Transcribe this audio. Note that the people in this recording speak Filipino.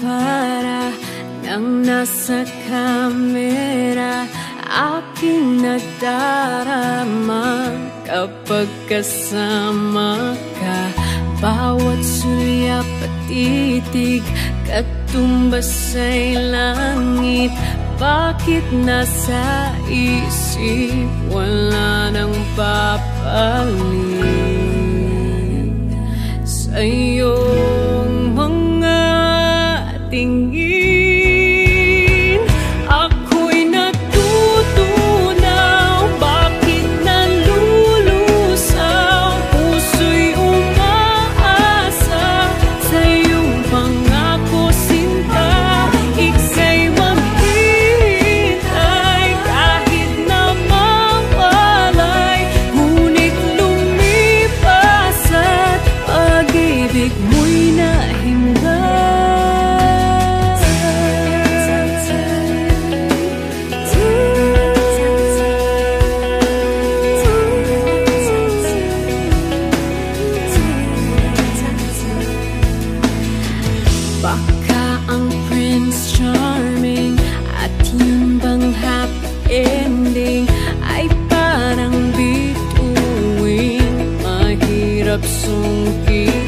para Nang nasa kamera Aking nadarama Kapag kasama ka. Bawat sulyap at titig Katumbas ay langit. Bakit nasa isip Wala nang papalit Sa'yo hirap sungkit